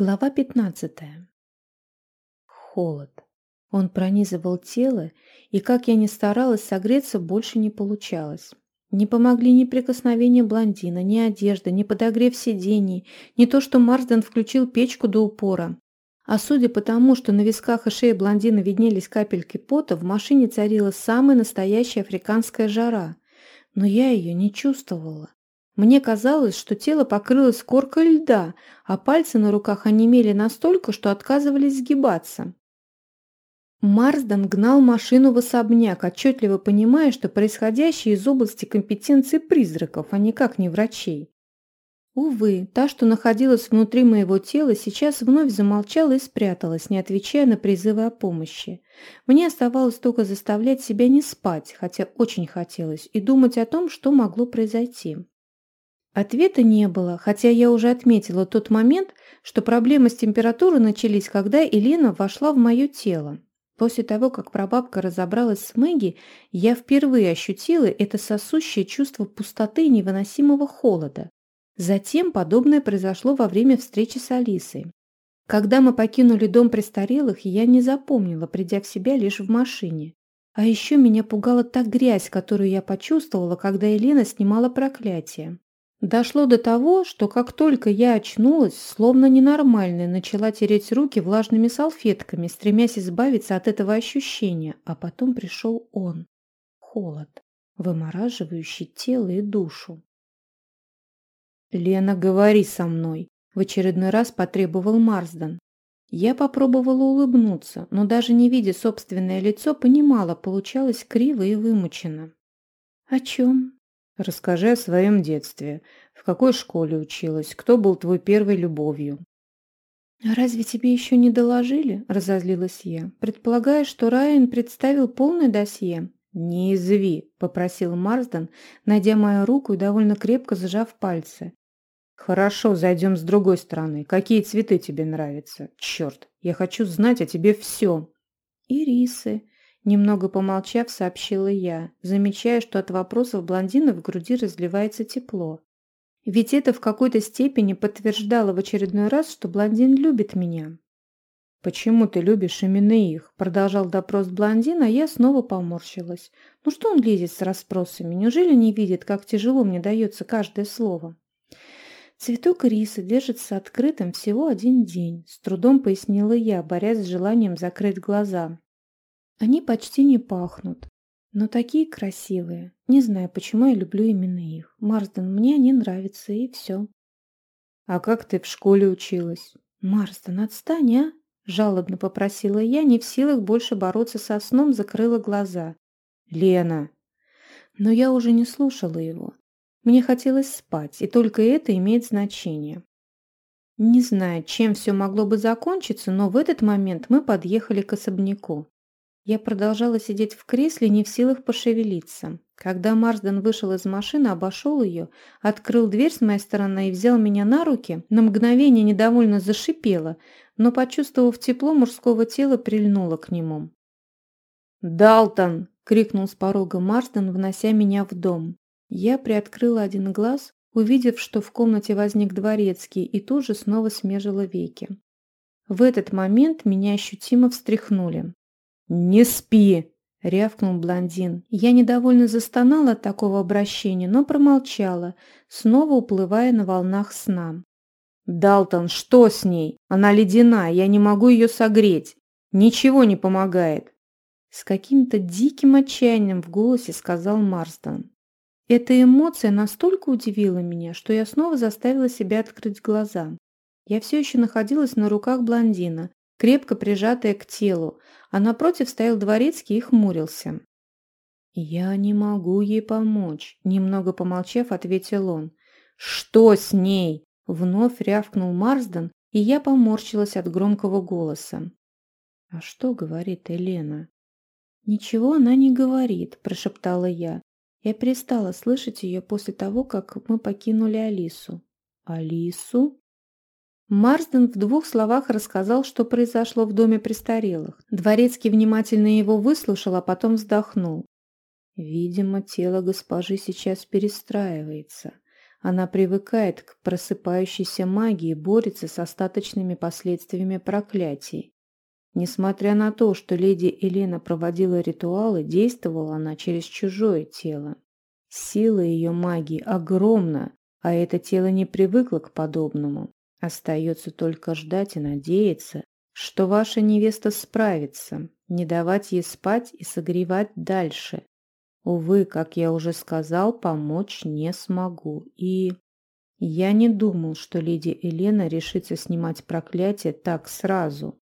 Глава 15. Холод. Он пронизывал тело, и, как я ни старалась согреться, больше не получалось. Не помогли ни прикосновения блондина, ни одежда, ни подогрев сидений, ни то, что Марсден включил печку до упора. А судя по тому, что на висках и шее блондина виднелись капельки пота, в машине царила самая настоящая африканская жара. Но я ее не чувствовала. Мне казалось, что тело покрылось коркой льда, а пальцы на руках онемели настолько, что отказывались сгибаться. Марсден гнал машину в особняк, отчетливо понимая, что происходящее из области компетенции призраков, а никак не врачей. Увы, та, что находилась внутри моего тела, сейчас вновь замолчала и спряталась, не отвечая на призывы о помощи. Мне оставалось только заставлять себя не спать, хотя очень хотелось, и думать о том, что могло произойти. Ответа не было, хотя я уже отметила тот момент, что проблемы с температурой начались, когда Елена вошла в мое тело. После того, как прабабка разобралась с Мэгги, я впервые ощутила это сосущее чувство пустоты и невыносимого холода. Затем подобное произошло во время встречи с Алисой. Когда мы покинули дом престарелых, я не запомнила, придя в себя лишь в машине. А еще меня пугала та грязь, которую я почувствовала, когда Елена снимала проклятие. Дошло до того, что как только я очнулась, словно ненормальная, начала тереть руки влажными салфетками, стремясь избавиться от этого ощущения, а потом пришел он. Холод, вымораживающий тело и душу. «Лена, говори со мной!» – в очередной раз потребовал Марсден. Я попробовала улыбнуться, но даже не видя собственное лицо, понимала, получалось криво и вымученно. «О чем?» Расскажи о своем детстве. В какой школе училась? Кто был твой первой любовью? «Разве тебе еще не доложили?» – разозлилась я, предполагая, что Райан представил полное досье. «Не изви», – попросил Марсден, найдя мою руку и довольно крепко сжав пальцы. «Хорошо, зайдем с другой стороны. Какие цветы тебе нравятся? Черт, я хочу знать о тебе все». «Ирисы», Немного помолчав, сообщила я, замечая, что от вопросов блондина в груди разливается тепло. Ведь это в какой-то степени подтверждало в очередной раз, что блондин любит меня. «Почему ты любишь именно их?» – продолжал допрос блондина, а я снова поморщилась. «Ну что он лезет с расспросами? Неужели не видит, как тяжело мне дается каждое слово?» «Цветок риса держится открытым всего один день», – с трудом пояснила я, борясь с желанием закрыть глаза. Они почти не пахнут, но такие красивые. Не знаю, почему я люблю именно их. Марсден, мне они нравятся, и все. А как ты в школе училась? Марсден, отстань, а? Жалобно попросила я, не в силах больше бороться со сном, закрыла глаза. Лена! Но я уже не слушала его. Мне хотелось спать, и только это имеет значение. Не знаю, чем все могло бы закончиться, но в этот момент мы подъехали к особняку. Я продолжала сидеть в кресле, не в силах пошевелиться. Когда Марсден вышел из машины, обошел ее, открыл дверь с моей стороны и взял меня на руки, на мгновение недовольно зашипела, но, почувствовав тепло мужского тела, прильнула к нему. «Далтон!» — крикнул с порога Марсден, внося меня в дом. Я приоткрыла один глаз, увидев, что в комнате возник дворецкий, и тут же снова смежила веки. В этот момент меня ощутимо встряхнули. «Не спи!» — рявкнул блондин. Я недовольно застонала от такого обращения, но промолчала, снова уплывая на волнах сна. «Далтон, что с ней? Она ледяная, я не могу ее согреть. Ничего не помогает!» С каким-то диким отчаянием в голосе сказал Марстон. Эта эмоция настолько удивила меня, что я снова заставила себя открыть глаза. Я все еще находилась на руках блондина, крепко прижатая к телу, а напротив стоял дворецкий и хмурился. «Я не могу ей помочь», — немного помолчав, ответил он. «Что с ней?» — вновь рявкнул Марсден, и я поморщилась от громкого голоса. «А что говорит Елена?» «Ничего она не говорит», — прошептала я. Я перестала слышать ее после того, как мы покинули Алису. «Алису?» Марсден в двух словах рассказал, что произошло в доме престарелых. Дворецкий внимательно его выслушал, а потом вздохнул. Видимо, тело госпожи сейчас перестраивается. Она привыкает к просыпающейся магии борется с остаточными последствиями проклятий. Несмотря на то, что леди Елена проводила ритуалы, действовала она через чужое тело. Сила ее магии огромна, а это тело не привыкло к подобному. Остается только ждать и надеяться, что ваша невеста справится, не давать ей спать и согревать дальше. Увы, как я уже сказал, помочь не смогу. И я не думал, что леди Елена решится снимать проклятие так сразу.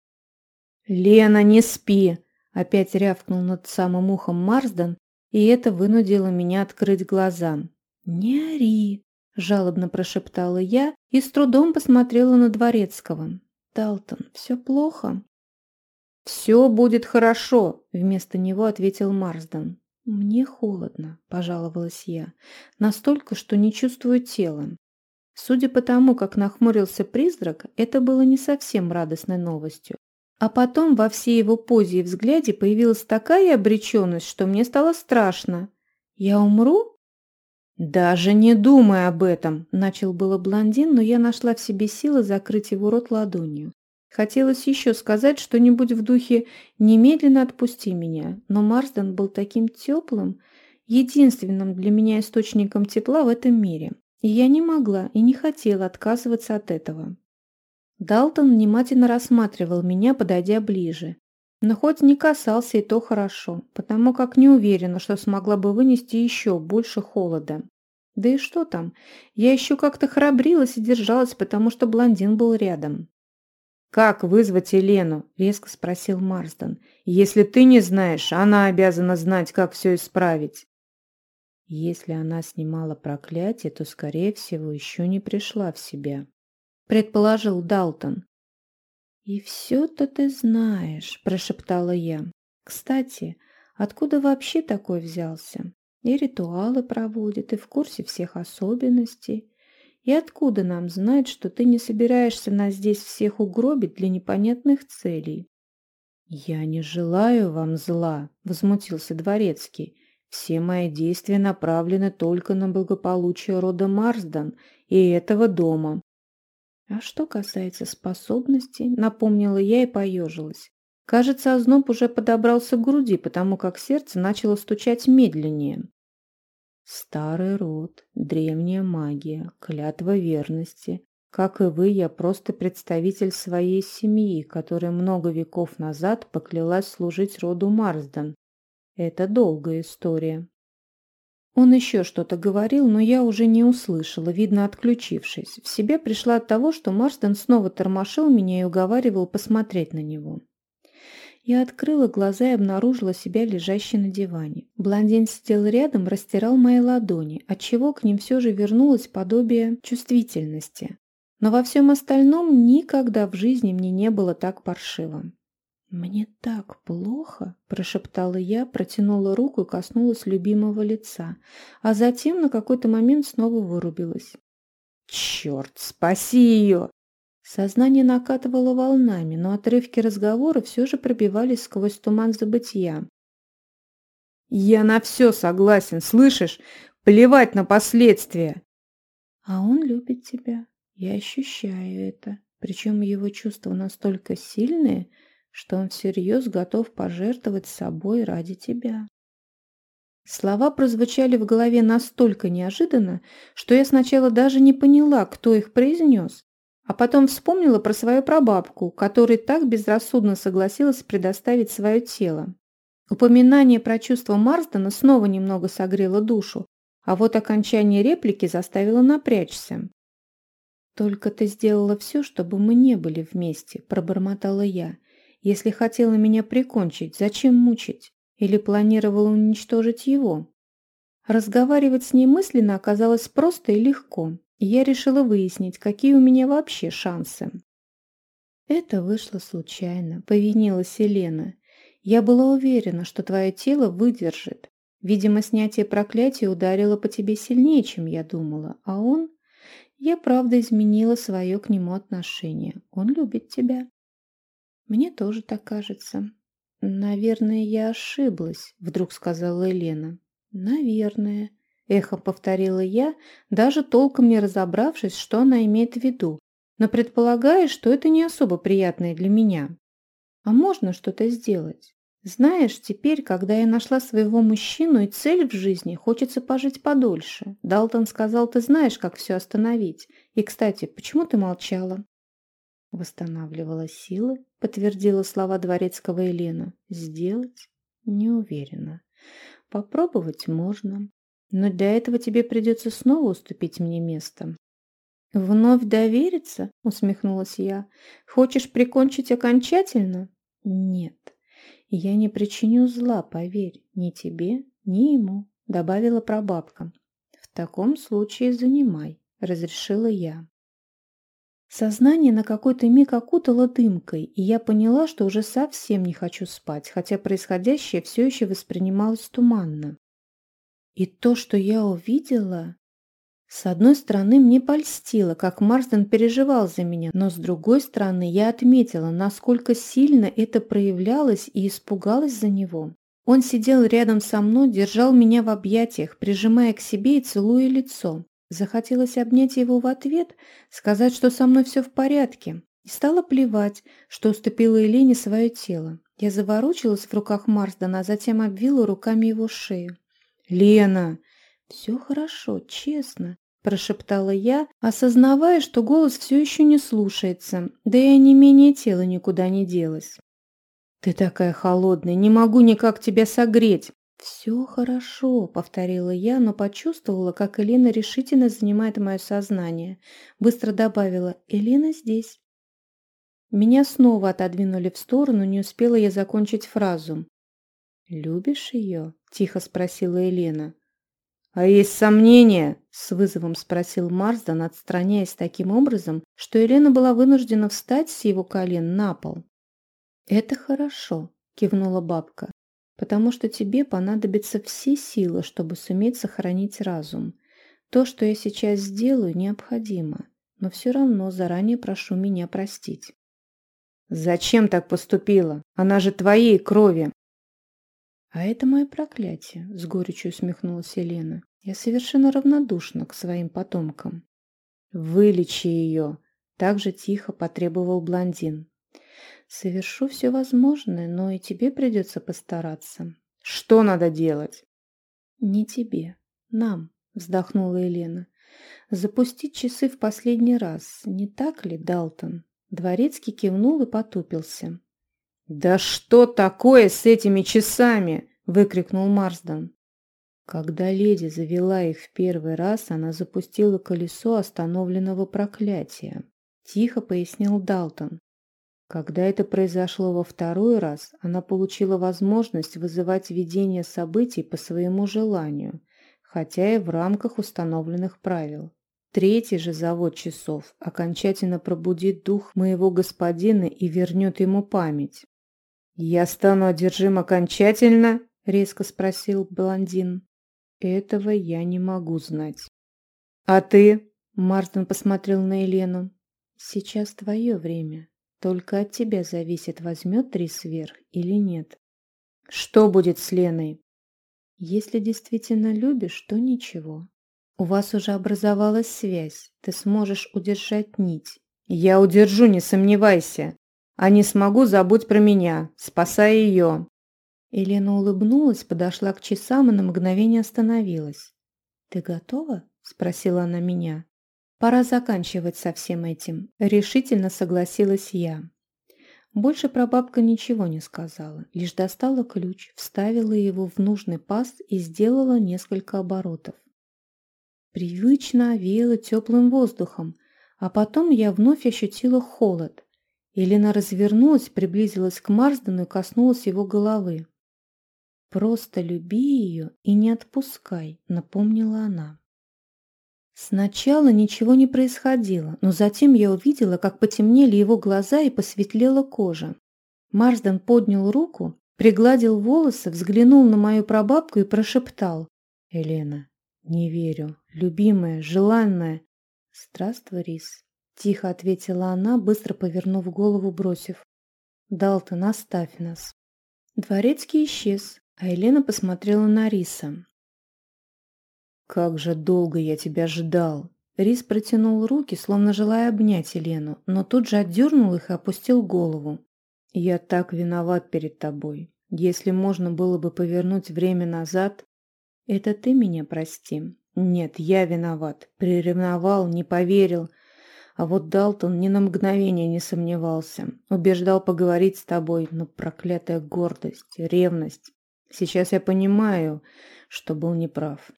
«Лена, не спи!» – опять рявкнул над самым ухом Марсден, и это вынудило меня открыть глаза. «Не ори!» – жалобно прошептала я и с трудом посмотрела на Дворецкого. «Далтон, все плохо?» «Все будет хорошо», – вместо него ответил Марсден. «Мне холодно», – пожаловалась я, – «настолько, что не чувствую тела». Судя по тому, как нахмурился призрак, это было не совсем радостной новостью. А потом во всей его позе и взгляде появилась такая обреченность, что мне стало страшно. «Я умру?» «Даже не думай об этом!» – начал было блондин, но я нашла в себе силы закрыть его рот ладонью. Хотелось еще сказать что-нибудь в духе «немедленно отпусти меня», но Марсден был таким теплым, единственным для меня источником тепла в этом мире, и я не могла и не хотела отказываться от этого. Далтон внимательно рассматривал меня, подойдя ближе. Но хоть не касался, и то хорошо, потому как не уверена, что смогла бы вынести еще больше холода. Да и что там, я еще как-то храбрилась и держалась, потому что блондин был рядом. «Как вызвать Елену?» – резко спросил Марсден. «Если ты не знаешь, она обязана знать, как все исправить». Если она снимала проклятие, то, скорее всего, еще не пришла в себя предположил Далтон. «И все-то ты знаешь», – прошептала я. «Кстати, откуда вообще такой взялся? И ритуалы проводит, и в курсе всех особенностей. И откуда нам знать, что ты не собираешься нас здесь всех угробить для непонятных целей?» «Я не желаю вам зла», – возмутился Дворецкий. «Все мои действия направлены только на благополучие рода Марсдан и этого дома. А что касается способностей, напомнила я и поежилась. Кажется, озноб уже подобрался к груди, потому как сердце начало стучать медленнее. Старый род, древняя магия, клятва верности. Как и вы, я просто представитель своей семьи, которая много веков назад поклялась служить роду Марсден. Это долгая история. Он еще что-то говорил, но я уже не услышала, видно, отключившись. В себя пришла от того, что Марстон снова тормошил меня и уговаривал посмотреть на него. Я открыла глаза и обнаружила себя лежащей на диване. Блондин сидел рядом, растирал мои ладони, отчего к ним все же вернулось подобие чувствительности. Но во всем остальном никогда в жизни мне не было так паршиво. «Мне так плохо!» – прошептала я, протянула руку и коснулась любимого лица, а затем на какой-то момент снова вырубилась. «Черт, спаси ее!» Сознание накатывало волнами, но отрывки разговора все же пробивались сквозь туман забытия. «Я на все согласен, слышишь? Плевать на последствия!» «А он любит тебя. Я ощущаю это. Причем его чувства настолько сильные, что он всерьез готов пожертвовать собой ради тебя. Слова прозвучали в голове настолько неожиданно, что я сначала даже не поняла, кто их произнес, а потом вспомнила про свою прабабку, которая так безрассудно согласилась предоставить свое тело. Упоминание про чувство Марсдена снова немного согрело душу, а вот окончание реплики заставило напрячься. «Только ты сделала все, чтобы мы не были вместе», – пробормотала я, если хотела меня прикончить, зачем мучить? Или планировала уничтожить его? Разговаривать с ней мысленно оказалось просто и легко, и я решила выяснить, какие у меня вообще шансы. Это вышло случайно, повинилась Елена. Я была уверена, что твое тело выдержит. Видимо, снятие проклятия ударило по тебе сильнее, чем я думала, а он... Я правда изменила свое к нему отношение. Он любит тебя. Мне тоже так кажется. Наверное, я ошиблась, вдруг сказала Елена. Наверное. Эхом повторила я, даже толком не разобравшись, что она имеет в виду, но предполагая, что это не особо приятное для меня. А можно что-то сделать? Знаешь, теперь, когда я нашла своего мужчину и цель в жизни, хочется пожить подольше. Далтон сказал, ты знаешь, как все остановить. И, кстати, почему ты молчала? Восстанавливала силы, подтвердила слова дворецкого Елена. Сделать? Не уверена. Попробовать можно. Но для этого тебе придется снова уступить мне место. «Вновь довериться?» — усмехнулась я. «Хочешь прикончить окончательно?» «Нет, я не причиню зла, поверь, ни тебе, ни ему», — добавила прабабка. «В таком случае занимай», — разрешила я. Сознание на какой-то миг окутало дымкой, и я поняла, что уже совсем не хочу спать, хотя происходящее все еще воспринималось туманно. И то, что я увидела... С одной стороны, мне польстило, как Марсден переживал за меня, но с другой стороны, я отметила, насколько сильно это проявлялось и испугалась за него. Он сидел рядом со мной, держал меня в объятиях, прижимая к себе и целуя лицо. Захотелось обнять его в ответ, сказать, что со мной все в порядке. И стало плевать, что уступила Елене свое тело. Я заворочилась в руках Марсдена, а затем обвила руками его шею. «Лена!» «Все хорошо, честно», – прошептала я, осознавая, что голос все еще не слушается, да и не менее тела никуда не делось. «Ты такая холодная, не могу никак тебя согреть!» «Все хорошо», — повторила я, но почувствовала, как Елена решительно занимает мое сознание. Быстро добавила «Елена здесь». Меня снова отодвинули в сторону, не успела я закончить фразу. «Любишь ее?» — тихо спросила Елена. «А есть сомнения?» — с вызовом спросил Марсден, отстраняясь таким образом, что Елена была вынуждена встать с его колен на пол. «Это хорошо», — кивнула бабка, «потому что тебе понадобятся все силы, чтобы суметь сохранить разум. То, что я сейчас сделаю, необходимо, но все равно заранее прошу меня простить». «Зачем так поступила? Она же твоей крови!» «А это мое проклятие», — с горечью усмехнулась Елена. «Я совершенно равнодушна к своим потомкам». «Вылечи ее», — так же тихо потребовал блондин. «Совершу все возможное, но и тебе придется постараться». «Что надо делать?» «Не тебе, нам», — вздохнула Елена. «Запустить часы в последний раз, не так ли, Далтон?» Дворецкий кивнул и потупился. «Да что такое с этими часами?» – выкрикнул Марсден. Когда леди завела их в первый раз, она запустила колесо остановленного проклятия. Тихо пояснил Далтон. Когда это произошло во второй раз, она получила возможность вызывать видение событий по своему желанию, хотя и в рамках установленных правил. Третий же завод часов окончательно пробудит дух моего господина и вернет ему память. «Я стану одержим окончательно?» — резко спросил блондин. «Этого я не могу знать». «А ты?» — Марстон посмотрел на Елену. «Сейчас твое время. Только от тебя зависит, возьмет три сверх или нет». «Что будет с Леной?» «Если действительно любишь, то ничего. У вас уже образовалась связь. Ты сможешь удержать нить». «Я удержу, не сомневайся. А не смогу, забудь про меня, спасая ее». Елена улыбнулась, подошла к часам и на мгновение остановилась. «Ты готова?» – спросила она меня. «Пора заканчивать со всем этим», – решительно согласилась я. Больше прабабка ничего не сказала, лишь достала ключ, вставила его в нужный паз и сделала несколько оборотов. Привычно овеяло теплым воздухом, а потом я вновь ощутила холод. Елена развернулась, приблизилась к Марсдену и коснулась его головы. «Просто люби ее и не отпускай», — напомнила она. Сначала ничего не происходило, но затем я увидела, как потемнели его глаза и посветлела кожа. Марсден поднял руку, пригладил волосы, взглянул на мою прабабку и прошептал. «Елена, не верю. Любимая, желанная. Здравствуй, Рис. Тихо ответила она, быстро повернув голову, бросив. «Далтон, оставь нас». Дворецкий исчез, а Елена посмотрела на Риса. Как же долго я тебя ждал. Рис протянул руки, словно желая обнять Елену, но тут же отдернул их и опустил голову. Я так виноват перед тобой. Если можно было бы повернуть время назад... Это ты меня прости. Нет, я виноват. Приревновал, не поверил. А вот Далтон ни на мгновение не сомневался. Убеждал поговорить с тобой, но проклятая гордость, ревность. Сейчас я понимаю, что был неправ.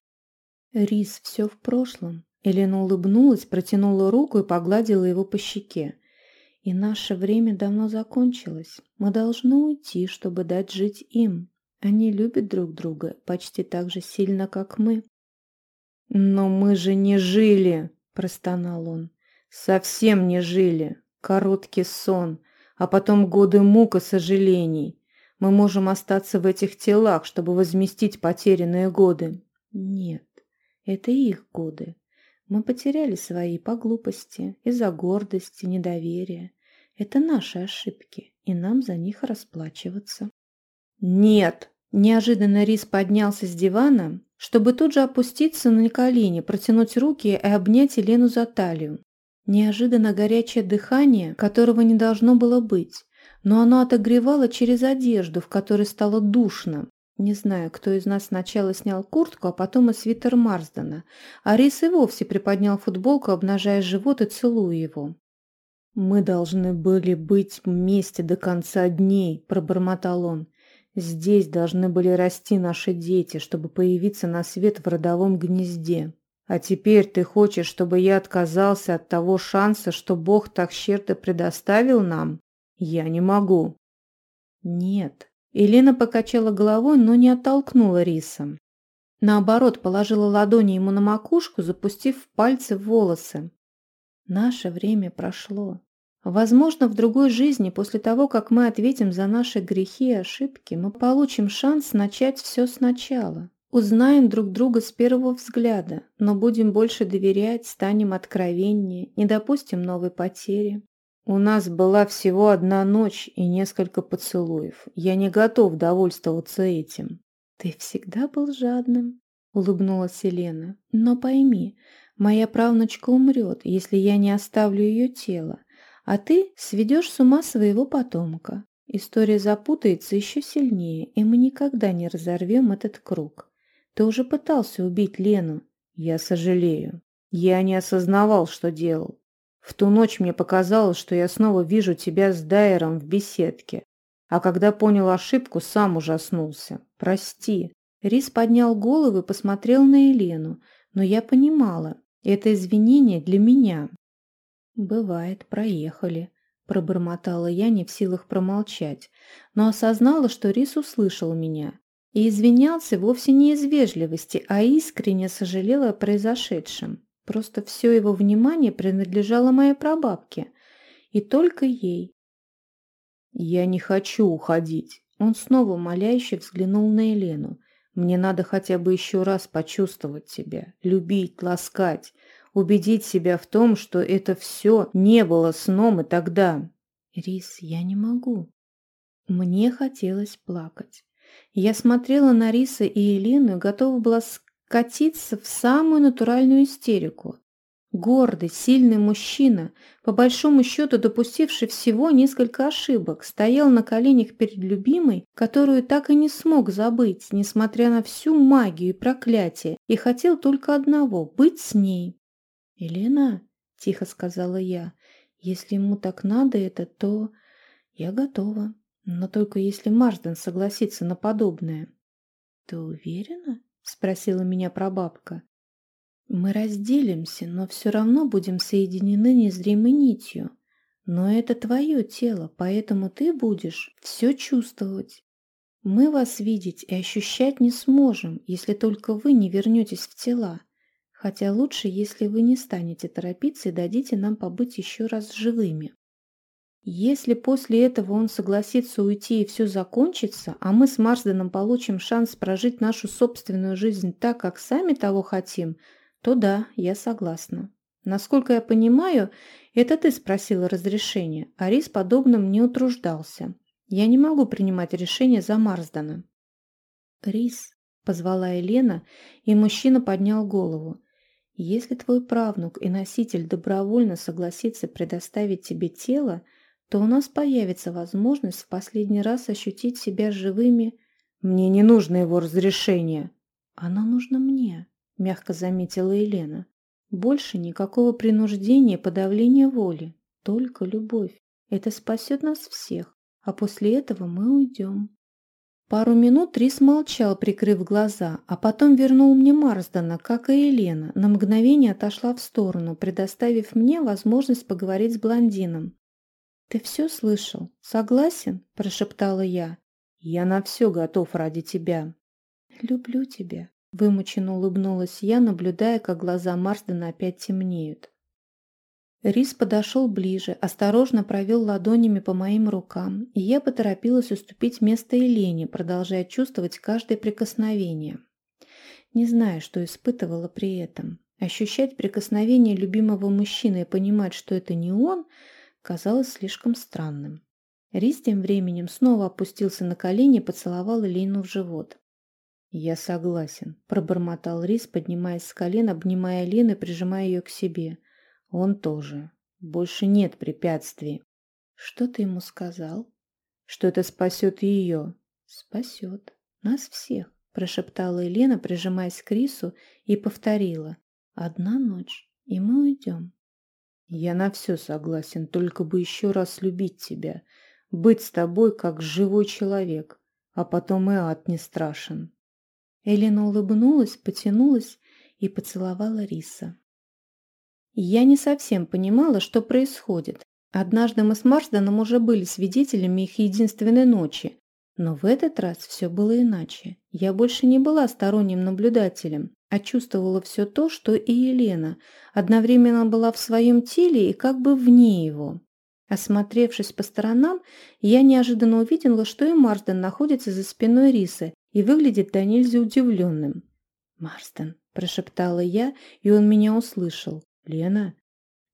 Рис, все в прошлом. Елена улыбнулась, протянула руку и погладила его по щеке. И наше время давно закончилось. Мы должны уйти, чтобы дать жить им. Они любят друг друга почти так же сильно, как мы. «Но мы же не жили!» – простонал он. «Совсем не жили. Короткий сон, а потом годы мук и сожалений. Мы можем остаться в этих телах, чтобы возместить потерянные годы». «Нет, это их годы. Мы потеряли свои по глупости, из-за гордости, недоверия. Это наши ошибки, и нам за них расплачиваться. «Нет!» Неожиданно Рис поднялся с дивана, чтобы тут же опуститься на колени, протянуть руки и обнять Елену за талию. Неожиданно горячее дыхание, которого не должно было быть, но оно отогревало через одежду, в которой стало душно, не знаю, кто из нас сначала снял куртку, а потом и свитер Марсдена, а Рис и вовсе приподнял футболку, обнажая живот и целуя его. «Мы должны были быть вместе до конца дней», – пробормотал он. «Здесь должны были расти наши дети, чтобы появиться на свет в родовом гнезде. А теперь ты хочешь, чтобы я отказался от того шанса, что Бог так щедро предоставил нам? Я не могу». «Нет, Елена покачала головой, но не оттолкнула Риса. Наоборот, положила ладони ему на макушку, запустив пальцы в волосы. Наше время прошло. Возможно, в другой жизни, после того, как мы ответим за наши грехи и ошибки, мы получим шанс начать все сначала. Узнаем друг друга с первого взгляда, но будем больше доверять, станем откровеннее, не допустим новой потери. У нас была всего одна ночь и несколько поцелуев. Я не готов довольствоваться этим. Ты всегда был жадным, улыбнулась Елена. Но пойми, моя правнучка умрет, если я не оставлю ее тело, а ты сведешь с ума своего потомка. История запутается еще сильнее, и мы никогда не разорвем этот круг. Ты уже пытался убить Лену. Я сожалею. Я не осознавал, что делал. В ту ночь мне показалось, что я снова вижу тебя с Дайером в беседке. А когда понял ошибку, сам ужаснулся. Прости. Рис поднял голову и посмотрел на Елену, но я понимала, это извинение для меня. Бывает, проехали, пробормотала я, не в силах промолчать, но осознала, что Рис услышал меня и извинялся вовсе не из вежливости, а искренне сожалел о произошедшем. Просто все его внимание принадлежало моей прабабке. И только ей. «Я не хочу уходить». Он снова умоляюще взглянул на Елену. «Мне надо хотя бы еще раз почувствовать тебя, любить, ласкать, убедить себя в том, что это все не было сном и тогда». «Рис, я не могу». Мне хотелось плакать. Я смотрела на Риса и Елену и готова была катиться в самую натуральную истерику. Гордый, сильный мужчина, по большому счету допустивший всего несколько ошибок, стоял на коленях перед любимой, которую так и не смог забыть, несмотря на всю магию и проклятие, и хотел только одного – быть с ней. «Елена», – тихо сказала я, – «если ему так надо это, то я готова, но только если Марсден согласится на подобное». «Ты уверена?» Спросила меня прабабка. Мы разделимся, но все равно будем соединены незримой нитью. Но это твое тело, поэтому ты будешь все чувствовать. Мы вас видеть и ощущать не сможем, если только вы не вернетесь в тела. Хотя лучше, если вы не станете торопиться и дадите нам побыть еще раз живыми. Если после этого он согласится уйти и все закончится, а мы с Марсденом получим шанс прожить нашу собственную жизнь так, как сами того хотим, то да, я согласна. Насколько я понимаю, это ты спросила разрешения, а Рис подобным не утруждался. Я не могу принимать решение за Марсдена. Рис, позвала Елена, и мужчина поднял голову. «Если твой правнук и носитель добровольно согласится предоставить тебе тело, то у нас появится возможность в последний раз ощутить себя живыми. Мне не нужно его разрешение. Оно нужно мне, мягко заметила Елена. Больше никакого принуждения, подавления воли, только любовь. Это спасет нас всех, а после этого мы уйдем. Пару минут Рис молчал, прикрыв глаза, а потом вернул мне Марсдена, как и Елена, на мгновение отошла в сторону, предоставив мне возможность поговорить с блондином. «Ты все слышал? Согласен?» – прошептала я. «Я на все готов ради тебя». «Люблю тебя», – вымученно улыбнулась я, наблюдая, как глаза Марсдена опять темнеют. Рис подошел ближе, осторожно провел ладонями по моим рукам, и я поторопилась уступить место Елене, продолжая чувствовать каждое прикосновение. Не знаю, что испытывала при этом. Ощущать прикосновение любимого мужчины и понимать, что это не он, казалось слишком странным. Рис тем временем снова опустился на колени и поцеловал Елену в живот. «Я согласен», – пробормотал Рис, поднимаясь с колен, обнимая Лену и прижимая ее к себе – он тоже. Больше нет препятствий. Что ты ему сказал? Что это спасет ее. Спасет. Нас всех, прошептала Елена, прижимаясь к Рису, и повторила. Одна ночь, и мы уйдем. Я на все согласен, только бы еще раз любить тебя, быть с тобой как живой человек, а потом и ад не страшен. Элена улыбнулась, потянулась и поцеловала Риса. Я не совсем понимала, что происходит. Однажды мы с Марсденом уже были свидетелями их единственной ночи. Но в этот раз все было иначе. Я больше не была сторонним наблюдателем, а чувствовала все то, что и Елена. Одновременно была в своем теле и как бы вне его. Осмотревшись по сторонам, я неожиданно увидела, что и Марсден находится за спиной Рисы и выглядит до нельзя удивленным. «Марсден», – прошептала я, и он меня услышал. «Лена,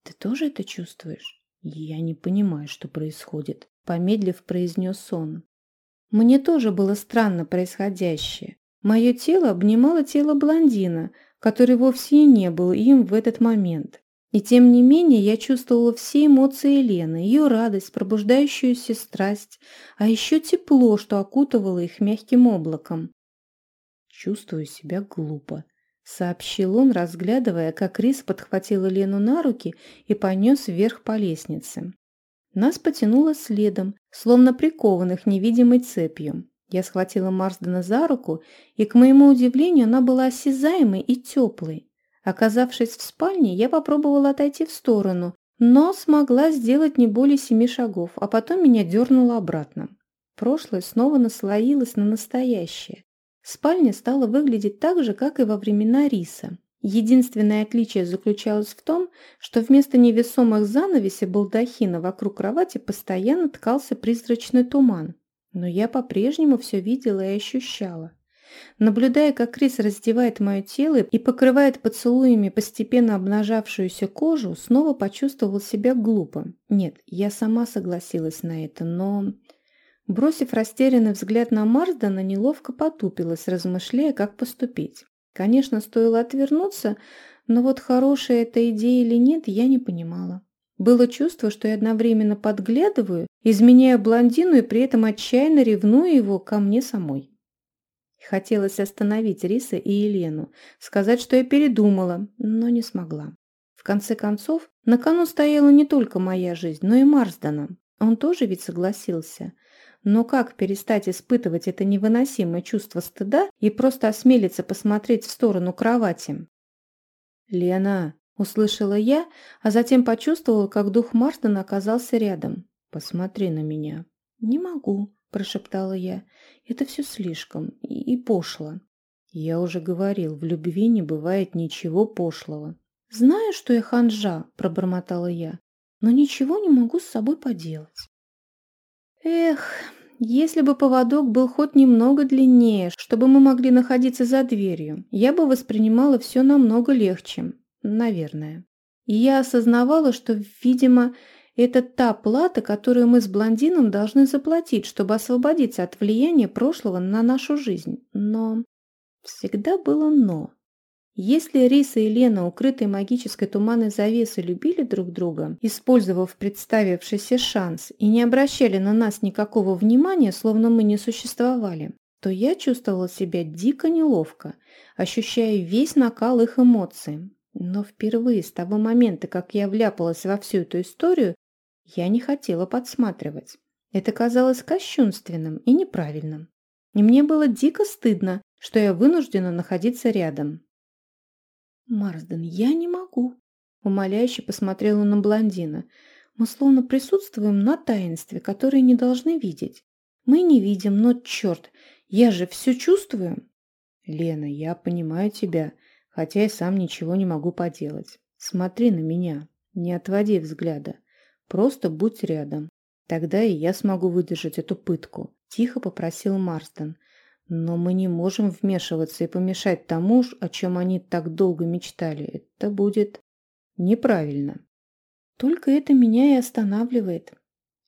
ты тоже это чувствуешь?» «Я не понимаю, что происходит», — помедлив произнес он. Мне тоже было странно происходящее. Мое тело обнимало тело блондина, который вовсе и не был им в этот момент. И тем не менее я чувствовала все эмоции Елены, ее радость, пробуждающуюся страсть, а еще тепло, что окутывало их мягким облаком. Чувствую себя глупо, сообщил он, разглядывая, как Рис подхватила Лену на руки и понес вверх по лестнице. Нас потянуло следом, словно прикованных невидимой цепью. Я схватила Марсдена за руку, и, к моему удивлению, она была осязаемой и теплой. Оказавшись в спальне, я попробовала отойти в сторону, но смогла сделать не более семи шагов, а потом меня дернуло обратно. Прошлое снова наслоилось на настоящее. Спальня стала выглядеть так же, как и во времена риса. Единственное отличие заключалось в том, что вместо невесомых занавесей балдахина вокруг кровати постоянно ткался призрачный туман. Но я по-прежнему все видела и ощущала. Наблюдая, как Крис раздевает мое тело и покрывает поцелуями постепенно обнажавшуюся кожу, снова почувствовал себя глупо. Нет, я сама согласилась на это, но... Бросив растерянный взгляд на Марсдена, неловко потупилась, размышляя, как поступить. Конечно, стоило отвернуться, но вот хорошая эта идея или нет, я не понимала. Было чувство, что я одновременно подглядываю, изменяя блондину и при этом отчаянно ревную его ко мне самой. Хотелось остановить Риса и Елену, сказать, что я передумала, но не смогла. В конце концов, на кону стояла не только моя жизнь, но и Марсдена. Он тоже ведь согласился. Но как перестать испытывать это невыносимое чувство стыда и просто осмелиться посмотреть в сторону кровати? «Лена!» – услышала я, а затем почувствовала, как дух Марстона оказался рядом. «Посмотри на меня». «Не могу», – прошептала я. «Это все слишком и, и пошло». Я уже говорил, в любви не бывает ничего пошлого. «Знаю, что я ханжа», – пробормотала я, – «но ничего не могу с собой поделать». Эх, если бы поводок был хоть немного длиннее, чтобы мы могли находиться за дверью, я бы воспринимала все намного легче, наверное. И я осознавала, что, видимо, это та плата, которую мы с блондином должны заплатить, чтобы освободиться от влияния прошлого на нашу жизнь. Но Всегда было «но». Если Риса и Лена, укрытые магической туманной завесой, любили друг друга, использовав представившийся шанс, и не обращали на нас никакого внимания, словно мы не существовали, то я чувствовала себя дико неловко, ощущая весь накал их эмоций. Но впервые с того момента, как я вляпалась во всю эту историю, я не хотела подсматривать. Это казалось кощунственным и неправильным. И мне было дико стыдно, что я вынуждена находиться рядом. «Марсден, я не могу», — умоляюще посмотрела на блондина. «Мы словно присутствуем на таинстве, которое не должны видеть. Мы не видим, но, черт, я же все чувствую». «Лена, я понимаю тебя, хотя и сам ничего не могу поделать. Смотри на меня, не отводи взгляда. Просто будь рядом. Тогда и я смогу выдержать эту пытку», — тихо попросил Марстон. Но мы не можем вмешиваться и помешать тому, о чем они так долго мечтали. Это будет неправильно. Только это меня и останавливает.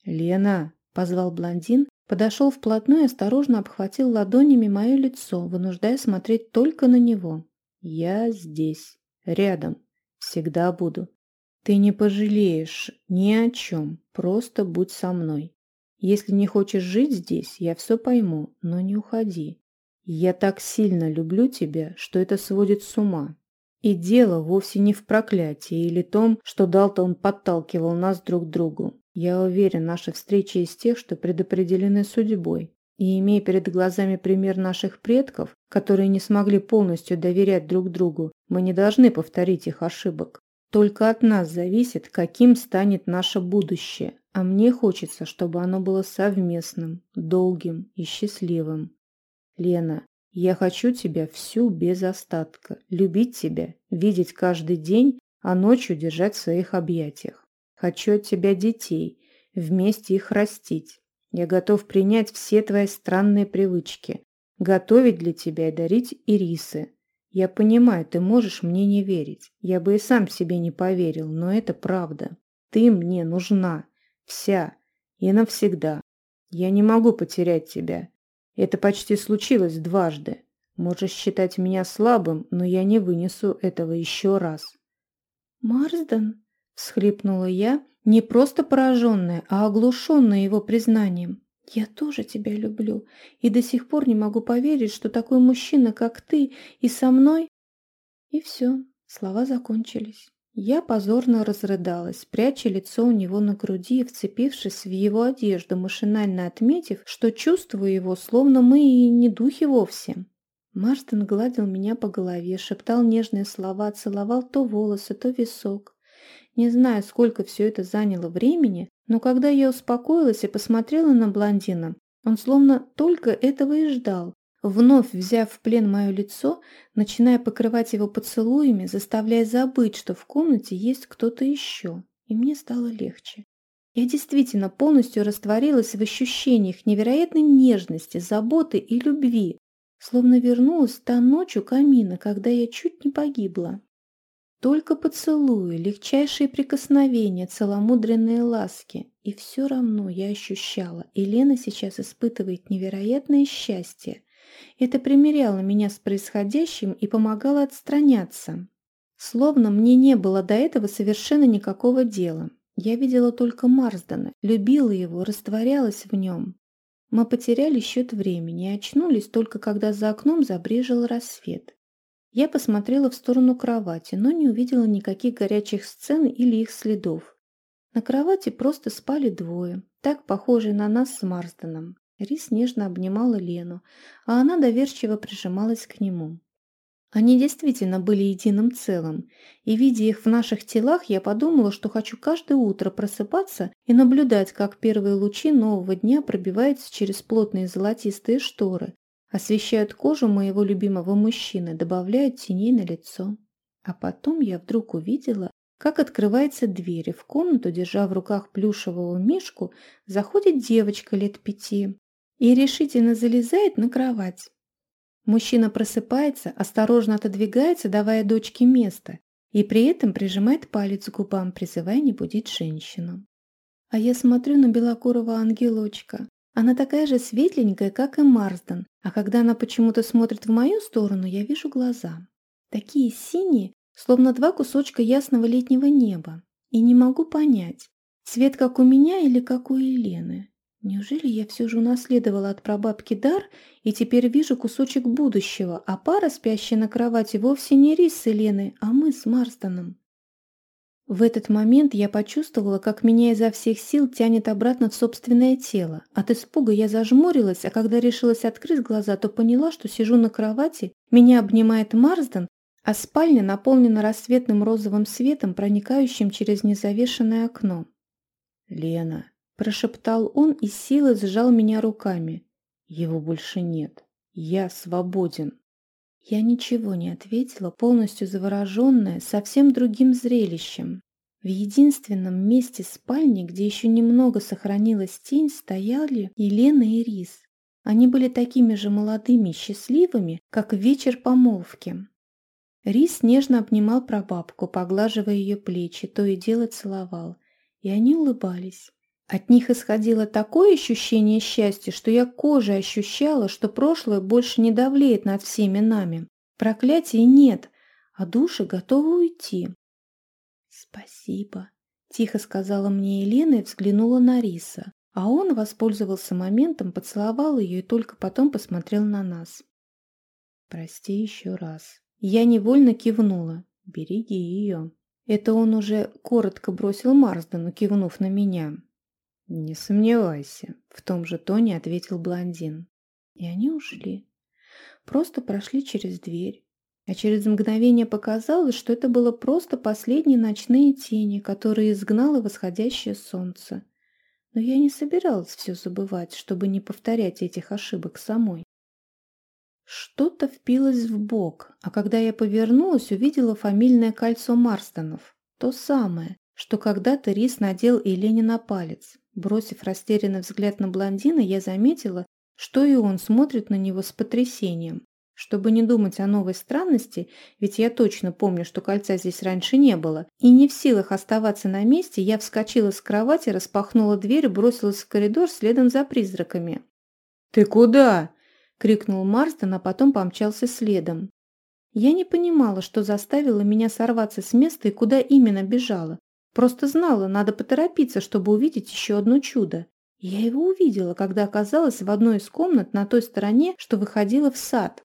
«Лена!» – позвал блондин, подошел вплотную и осторожно обхватил ладонями мое лицо, вынуждая смотреть только на него. «Я здесь, рядом, всегда буду. Ты не пожалеешь ни о чем, просто будь со мной. Если не хочешь жить здесь, я все пойму, но не уходи. Я так сильно люблю тебя, что это сводит с ума. И дело вовсе не в проклятии или том, что Далтон подталкивал нас друг к другу. Я уверен, наша встреча из тех, что предопределены судьбой. И имея перед глазами пример наших предков, которые не смогли полностью доверять друг другу, мы не должны повторить их ошибок. Только от нас зависит, каким станет наше будущее, а мне хочется, чтобы оно было совместным, долгим и счастливым. Лена, я хочу тебя всю без остатка, любить тебя, видеть каждый день, а ночью держать в своих объятиях. Хочу от тебя детей, вместе их растить. Я готов принять все твои странные привычки, готовить для тебя и дарить ирисы, я понимаю, ты можешь мне не верить. Я бы и сам себе не поверил, но это правда. Ты мне нужна. Вся. И навсегда. Я не могу потерять тебя. Это почти случилось дважды. Можешь считать меня слабым, но я не вынесу этого еще раз. «Марсден?» – всхлипнула я, не просто пораженная, а оглушенная его признанием. «Я тоже тебя люблю, и до сих пор не могу поверить, что такой мужчина, как ты, и со мной...» И все, слова закончились. Я позорно разрыдалась, пряча лицо у него на груди и вцепившись в его одежду, машинально отметив, что чувствую его, словно мы и не духи вовсе. Марстон гладил меня по голове, шептал нежные слова, целовал то волосы, то висок. Не знаю, сколько все это заняло времени, но когда я успокоилась и посмотрела на блондина, он словно только этого и ждал, вновь взяв в плен мое лицо, начиная покрывать его поцелуями, заставляя забыть, что в комнате есть кто-то еще. И мне стало легче. Я действительно полностью растворилась в ощущениях невероятной нежности, заботы и любви, словно вернулась та ночь у камина, когда я чуть не погибла. Только поцелуи, легчайшие прикосновения, целомудренные ласки. И все равно я ощущала, Елена сейчас испытывает невероятное счастье. Это примеряло меня с происходящим и помогало отстраняться. Словно мне не было до этого совершенно никакого дела. Я видела только Марсдена, любила его, растворялась в нем. Мы потеряли счет времени и очнулись только когда за окном забрежил рассвет. Я посмотрела в сторону кровати, но не увидела никаких горячих сцен или их следов. На кровати просто спали двое, так похожие на нас с Марсденом. Рис нежно обнимала Лену, а она доверчиво прижималась к нему. Они действительно были единым целым, и, видя их в наших телах, я подумала, что хочу каждое утро просыпаться и наблюдать, как первые лучи нового дня пробиваются через плотные золотистые шторы, освещают кожу моего любимого мужчины, добавляют теней на лицо. А потом я вдруг увидела, как открывается дверь, и в комнату, держа в руках плюшевого мишку, заходит девочка лет пяти и решительно залезает на кровать. Мужчина просыпается, осторожно отодвигается, давая дочке место, и при этом прижимает палец к губам, призывая не будить женщину. А я смотрю на белокурого ангелочка, Она такая же светленькая, как и Марсден, а когда она почему-то смотрит в мою сторону, я вижу глаза. Такие синие, словно два кусочка ясного летнего неба. И не могу понять, цвет как у меня или как у Елены. Неужели я все же унаследовала от прабабки дар и теперь вижу кусочек будущего, а пара, спящая на кровати, вовсе не Рис с Еленой, а мы с Марстоном? В этот момент я почувствовала, как меня изо всех сил тянет обратно в собственное тело. От испуга я зажмурилась, а когда решилась открыть глаза, то поняла, что сижу на кровати, меня обнимает Марсден, а спальня наполнена рассветным розовым светом, проникающим через незавешенное окно. «Лена», – прошептал он и силой сжал меня руками. «Его больше нет. Я свободен». Я ничего не ответила, полностью завороженная совсем другим зрелищем. В единственном месте спальни, где еще немного сохранилась тень, стояли Елена и Рис. Они были такими же молодыми и счастливыми, как вечер помолвки. Рис нежно обнимал прабабку, поглаживая ее плечи, то и дело целовал. И они улыбались. От них исходило такое ощущение счастья, что я кожей ощущала, что прошлое больше не давлеет над всеми нами. Проклятий нет, а души готовы уйти. «Спасибо», – тихо сказала мне Елена и взглянула на Риса, а он воспользовался моментом, поцеловал ее и только потом посмотрел на нас. «Прости еще раз». Я невольно кивнула. «Береги ее». Это он уже коротко бросил Марсдену, кивнув на меня. «Не сомневайся», — в том же тоне ответил блондин. И они ушли. Просто прошли через дверь. А через мгновение показалось, что это было просто последние ночные тени, которые изгнало восходящее солнце. Но я не собиралась все забывать, чтобы не повторять этих ошибок самой. Что-то впилось в бок, а когда я повернулась, увидела фамильное кольцо Марстонов. То самое, что когда-то Рис надел Елене на палец. Бросив растерянный взгляд на блондина, я заметила, что и он смотрит на него с потрясением. Чтобы не думать о новой странности, ведь я точно помню, что кольца здесь раньше не было, и не в силах оставаться на месте, я вскочила с кровати, распахнула дверь бросилась в коридор следом за призраками. «Ты куда?» – крикнул Марстон, а потом помчался следом. Я не понимала, что заставило меня сорваться с места и куда именно бежала. Просто знала, надо поторопиться, чтобы увидеть еще одно чудо. Я его увидела, когда оказалась в одной из комнат на той стороне, что выходила в сад.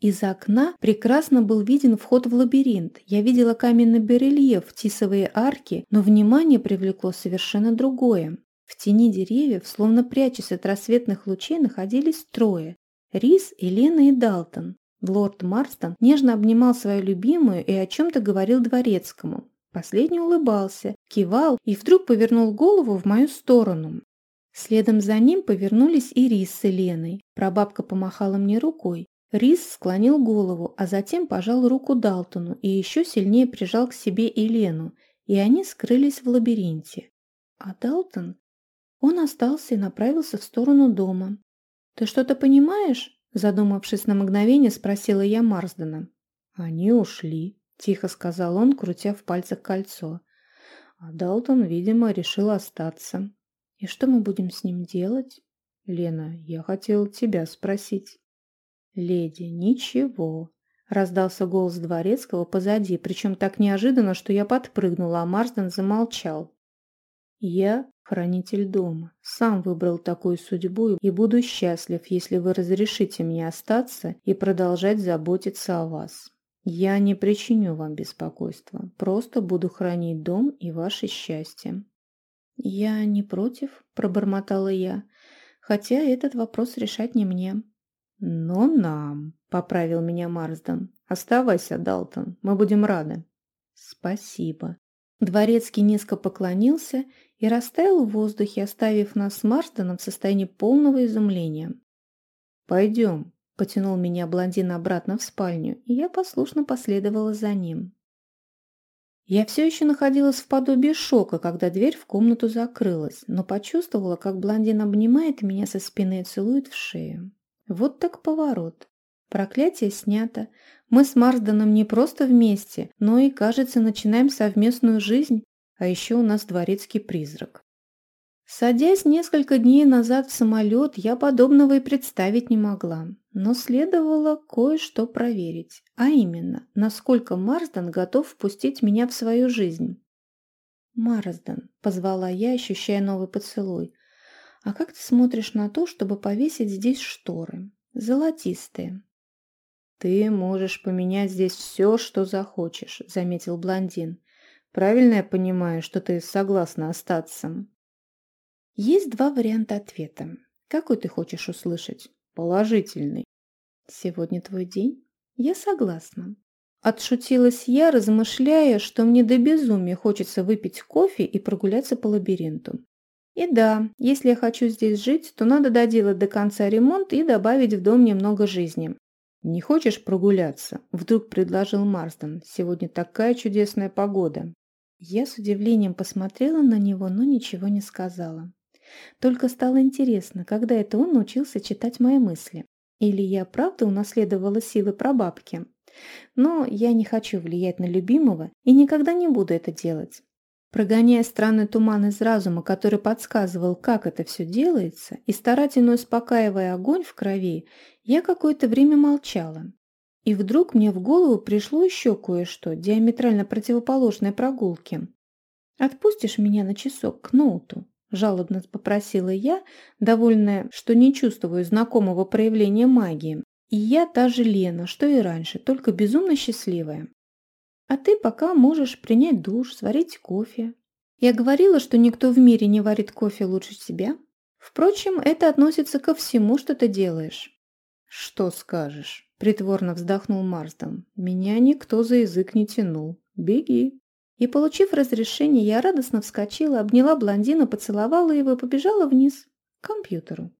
Из окна прекрасно был виден вход в лабиринт. Я видела каменный барельеф, тисовые арки, но внимание привлекло совершенно другое. В тени деревьев, словно прячась от рассветных лучей, находились трое. Рис, Елена и Далтон. Лорд Марстон нежно обнимал свою любимую и о чем-то говорил дворецкому. Последний улыбался, кивал и вдруг повернул голову в мою сторону. Следом за ним повернулись и Рис с Еленой. Прабабка помахала мне рукой. Рис склонил голову, а затем пожал руку Далтону и еще сильнее прижал к себе Елену, и они скрылись в лабиринте. А Далтон? Он остался и направился в сторону дома. «Ты что-то понимаешь?» Задумавшись на мгновение, спросила я Марсдена. «Они ушли», — тихо сказал он, крутя в пальцах кольцо. А Далтон, видимо, решил остаться. «И что мы будем с ним делать?» «Лена, я хотел тебя спросить». «Леди, ничего», — раздался голос дворецкого позади, причем так неожиданно, что я подпрыгнула, а Марсден замолчал. «Я хранитель дома, сам выбрал такую судьбу и буду счастлив, если вы разрешите мне остаться и продолжать заботиться о вас». Я не причиню вам беспокойства, просто буду хранить дом и ваше счастье. Я не против, пробормотала я, хотя этот вопрос решать не мне. Но нам, поправил меня Марсден. Оставайся, Далтон, мы будем рады. Спасибо. Дворецкий низко поклонился и растаял в воздухе, оставив нас с Марсденом в состоянии полного изумления. «Пойдем», Потянул меня блондин обратно в спальню, и я послушно последовала за ним. Я все еще находилась в подобии шока, когда дверь в комнату закрылась, но почувствовала, как блондин обнимает меня со спины и целует в шею. Вот так поворот. Проклятие снято. Мы с Марсденом не просто вместе, но и, кажется, начинаем совместную жизнь, а еще у нас дворецкий призрак. Садясь несколько дней назад в самолет, я подобного и представить не могла, но следовало кое-что проверить, а именно, насколько Марсден готов впустить меня в свою жизнь. «Марсден», — позвала я, ощущая новый поцелуй, — «а как ты смотришь на то, чтобы повесить здесь шторы? Золотистые». «Ты можешь поменять здесь все, что захочешь», — заметил блондин. «Правильно я понимаю, что ты согласна остаться?» Есть два варианта ответа. Какой ты хочешь услышать? Положительный. Сегодня твой день? Я согласна. Отшутилась я, размышляя, что мне до безумия хочется выпить кофе и прогуляться по лабиринту. И да, если я хочу здесь жить, то надо доделать до конца ремонт и добавить в дом немного жизни. «Не хочешь прогуляться?» – вдруг предложил Марсден. «Сегодня такая чудесная погода». Я с удивлением посмотрела на него, но ничего не сказала. Только стало интересно, когда это он научился читать мои мысли. Или я правда унаследовала силы прабабки? Но я не хочу влиять на любимого и никогда не буду это делать. Прогоняя странный туман из разума, который подсказывал, как это все делается, и старательно успокаивая огонь в крови, я какое-то время молчала. И вдруг мне в голову пришло еще кое-что, диаметрально противоположное прогулке. «Отпустишь меня на часок к ноуту?» – жалобно попросила я, довольная, что не чувствую знакомого проявления магии. И я та же Лена, что и раньше, только безумно счастливая. А ты пока можешь принять душ, сварить кофе. Я говорила, что никто в мире не варит кофе лучше тебя. Впрочем, это относится ко всему, что ты делаешь. «Что скажешь?» – притворно вздохнул Марсден. «Меня никто за язык не тянул. Беги». И, получив разрешение, я радостно вскочила, обняла блондина, поцеловала его и побежала вниз, к компьютеру.